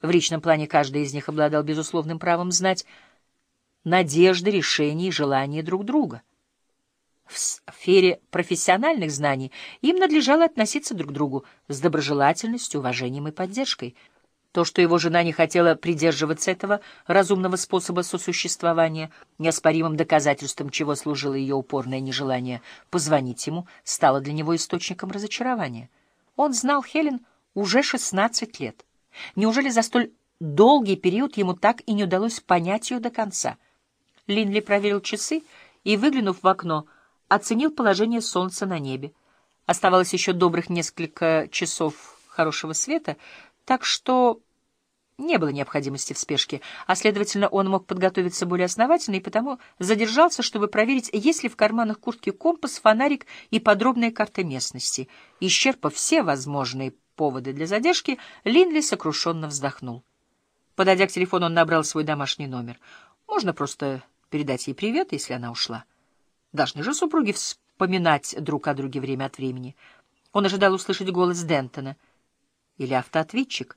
В личном плане каждый из них обладал безусловным правом знать надежды, решения и желания друг друга. В сфере профессиональных знаний им надлежало относиться друг к другу с доброжелательностью, уважением и поддержкой. То, что его жена не хотела придерживаться этого разумного способа сосуществования, неоспоримым доказательством чего служило ее упорное нежелание позвонить ему, стало для него источником разочарования. Он знал Хелен уже 16 лет. Неужели за столь долгий период ему так и не удалось понять ее до конца? Линли проверил часы и, выглянув в окно, оценил положение солнца на небе. Оставалось еще добрых несколько часов хорошего света, так что не было необходимости в спешке, а, следовательно, он мог подготовиться более основательно и потому задержался, чтобы проверить, есть ли в карманах куртки компас, фонарик и подробная карта местности. Исчерпав все возможные поводы для задержки, Линли сокрушенно вздохнул. Подойдя к телефону, он набрал свой домашний номер. Можно просто передать ей привет, если она ушла. Должны же супруги вспоминать друг о друге время от времени. Он ожидал услышать голос Дентона. Или автоответчик.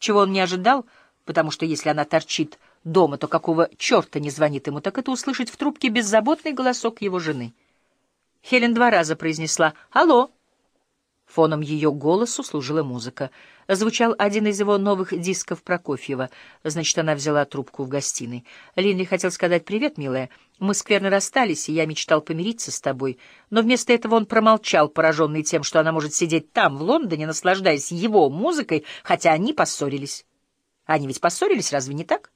Чего он не ожидал, потому что если она торчит дома, то какого черта не звонит ему, так это услышать в трубке беззаботный голосок его жены. Хелен два раза произнесла «Алло!» Фоном ее голосу служила музыка. Звучал один из его новых дисков Прокофьева. Значит, она взяла трубку в гостиной. Линли хотел сказать «Привет, милая. Мы скверно расстались, и я мечтал помириться с тобой». Но вместо этого он промолчал, пораженный тем, что она может сидеть там, в Лондоне, наслаждаясь его музыкой, хотя они поссорились. Они ведь поссорились, разве не так?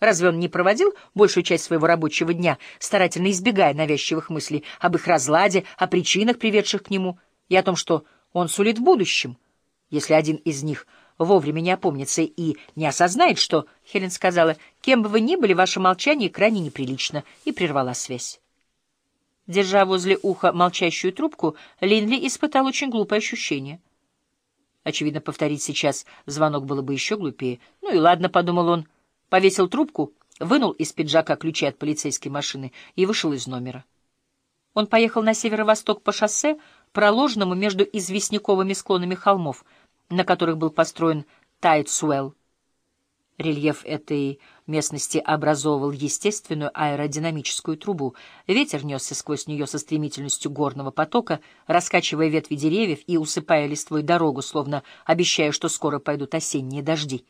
Разве он не проводил большую часть своего рабочего дня, старательно избегая навязчивых мыслей об их разладе, о причинах, приведших к нему, и о том, что он сулит в будущем, если один из них вовремя не опомнится и не осознает, что, Хелен сказала, кем бы вы ни были, ваше молчание крайне неприлично, и прервала связь. Держа возле уха молчащую трубку, Линли испытал очень глупое ощущение. Очевидно, повторить сейчас звонок было бы еще глупее. Ну и ладно, — подумал он, повесил трубку, вынул из пиджака ключи от полицейской машины и вышел из номера. Он поехал на северо-восток по шоссе, проложенному между известняковыми склонами холмов, на которых был построен Тайтсуэлл. Рельеф этой местности образовывал естественную аэродинамическую трубу. Ветер несся сквозь нее со стремительностью горного потока, раскачивая ветви деревьев и усыпая листвой дорогу, словно обещая, что скоро пойдут осенние дожди.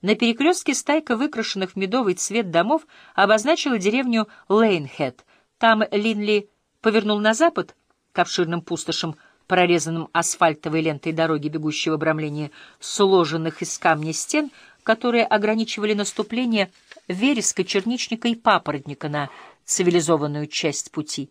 На перекрестке стайка выкрашенных в медовый цвет домов обозначила деревню Лейнхед. Там Линли повернул на запад — к обширным пустошам, прорезанным асфальтовой лентой дороги, бегущего обрамления сложенных из камня стен, которые ограничивали наступление вереска, черничника и папоротника на цивилизованную часть пути.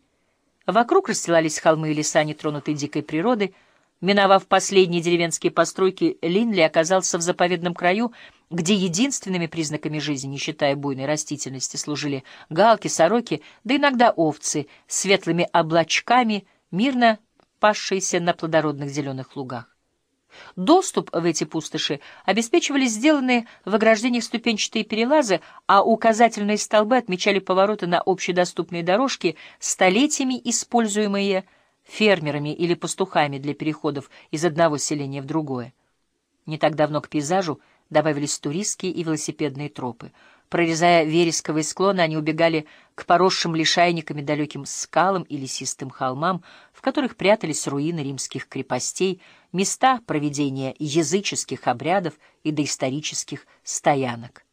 Вокруг расстилались холмы и леса, нетронутые дикой природой. Миновав последние деревенские постройки, Линли оказался в заповедном краю, где единственными признаками жизни, не считая буйной растительности, служили галки, сороки, да иногда овцы, светлыми облачками — мирно пасшиеся на плодородных зеленых лугах. Доступ в эти пустоши обеспечивали сделанные в ограждениях ступенчатые перелазы, а указательные столбы отмечали повороты на общедоступные дорожки, столетиями используемые фермерами или пастухами для переходов из одного селения в другое. Не так давно к пейзажу добавились туристские и велосипедные тропы — Прорезая вересковые склоны, они убегали к поросшим лишайниками далеким скалам и лесистым холмам, в которых прятались руины римских крепостей, места проведения языческих обрядов и доисторических стоянок.